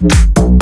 Boom.